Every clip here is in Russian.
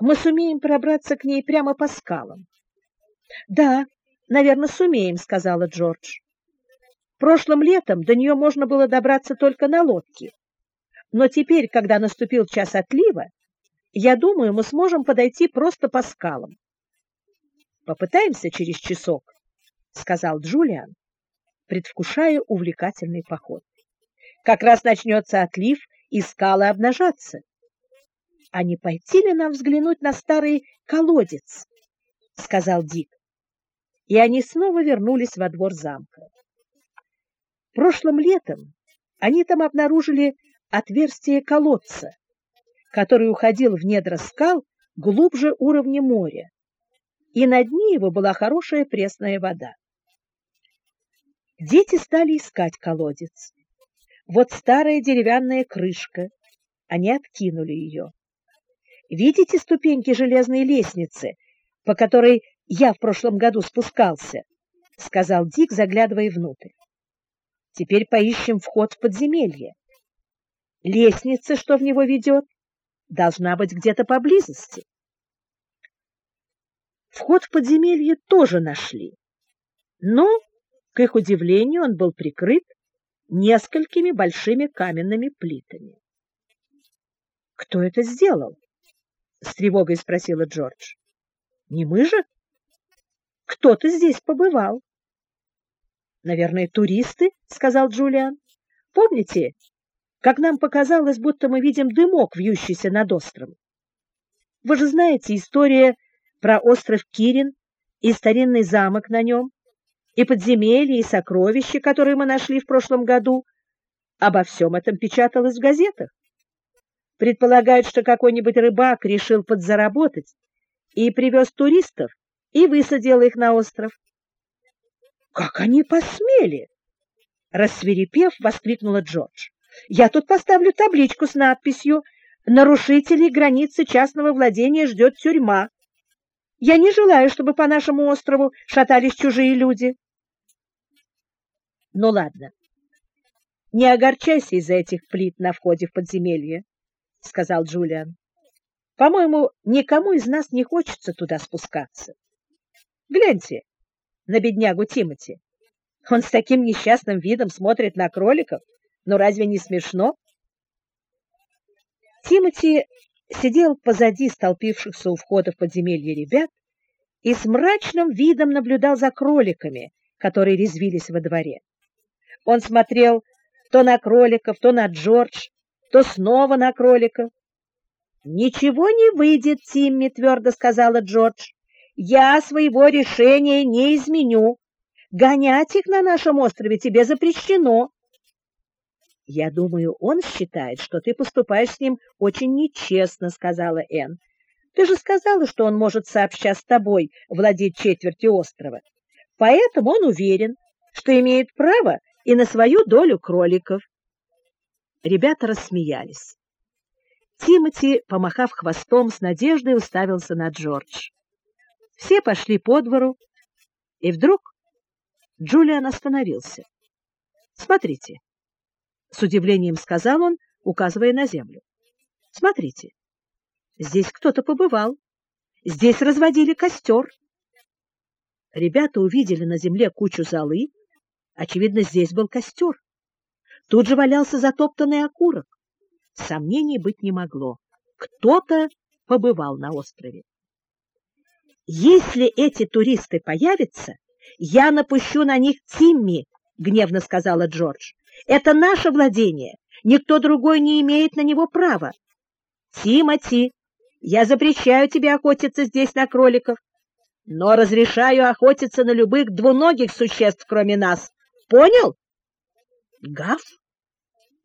мы сумеем пробраться к ней прямо по скалам. Да, наверное, сумеем, сказала Джордж. Прошлым летом до нее можно было добраться только на лодке. Но теперь, когда наступил час отлива, я думаю, мы сможем подойти просто по скалам. Попытаемся через часок, сказал Джулиан, предвкушая увлекательный поход. Как раз начнется отлив, и скалы обнажатся. А не пойти ли нам взглянуть на старый колодец? сказал Дик. И они снова вернулись во двор замка. Прошлым летом они там обнаружили отверстие колодца, который уходил в недра скал глубже уровня моря, и на дне его была хорошая пресная вода. Дети стали искать колодец. Вот старая деревянная крышка. Они откинули ее. Видите ступеньки железной лестницы, по которой я в прошлом году спускался? — сказал Дик, заглядывая внутрь. — Теперь поищем вход в подземелье. Лестница, что в него ведет, должна быть где-то поблизости. Вход в подземелье тоже нашли, но, к их удивлению, он был прикрыт несколькими большими каменными плитами. «Кто это сделал?» — с тревогой спросила Джордж. «Не мы же? Кто-то здесь побывал». «Наверное, туристы», — сказал Джулиан. «Помните, как нам показалось, будто мы видим дымок, вьющийся над островом. Вы же знаете историю про остров Кирин и старинный замок на нем, и подземелья, и сокровища, которые мы нашли в прошлом году. Обо всем этом печаталось в газетах. Предполагают, что какой-нибудь рыбак решил подзаработать и привез туристов и высадил их на остров. «Как они посмели!» Рассверепев, воскликнула Джордж. Я тут поставлю табличку с надписью «Нарушителей границы частного владения ждет тюрьма». Я не желаю, чтобы по нашему острову шатались чужие люди. Ну ладно, не огорчайся из-за этих плит на входе в подземелье, — сказал Джулиан. По-моему, никому из нас не хочется туда спускаться. Гляньте на беднягу Тимати. Он с таким несчастным видом смотрит на кроликов, но разве не смешно? Тимати сидел позади столпившихся у входа в подземелье ребят и с мрачным видом наблюдал за кроликами, которые резвились во дворе. Он смотрел то на кроликов, то на Джордж, то снова на кроликов. «Ничего не выйдет, Тимми», — твердо сказала Джордж. «Я своего решения не изменю. Гонять их на нашем острове тебе запрещено. «Я думаю, он считает, что ты поступаешь с ним очень нечестно», — сказала Энн. «Ты же сказала, что он может сообща с тобой владеть четвертью острова. Поэтому он уверен, что имеет право и на свою долю кроликов». Ребята рассмеялись. Тимати, помахав хвостом, с надеждой уставился на Джордж. Все пошли по двору, и вдруг Джулиан остановился. «Смотрите, с удивлением сказал он, указывая на землю. Смотрите, здесь кто-то побывал. Здесь разводили костер. Ребята увидели на земле кучу золы. Очевидно, здесь был костер. Тут же валялся затоптанный окурок. Сомнений быть не могло. Кто-то побывал на острове. «Если эти туристы появятся, я напущу на них Тимми», — гневно сказала Джордж. Это наше владение. Никто другой не имеет на него права. Тимати, я запрещаю тебе охотиться здесь на кроликов, но разрешаю охотиться на любых двуногих существ, кроме нас. Понял? Гав,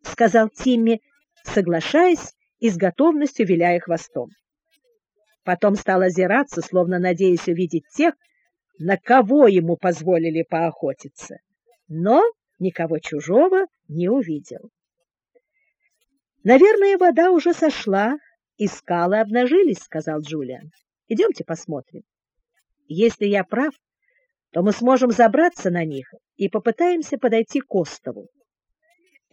сказал Тимми, соглашаясь и с готовностью виляя хвостом. Потом стал озираться, словно надеясь увидеть тех, на кого ему позволили поохотиться. Но никого чужого не увидел. «Наверное, вода уже сошла, и скалы обнажились», — сказал Джулиан. «Идемте посмотрим. Если я прав, то мы сможем забраться на них и попытаемся подойти к острову.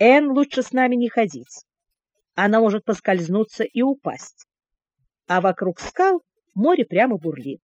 Энн лучше с нами не ходить. Она может поскользнуться и упасть. а вокруг скал море прямо бурлит.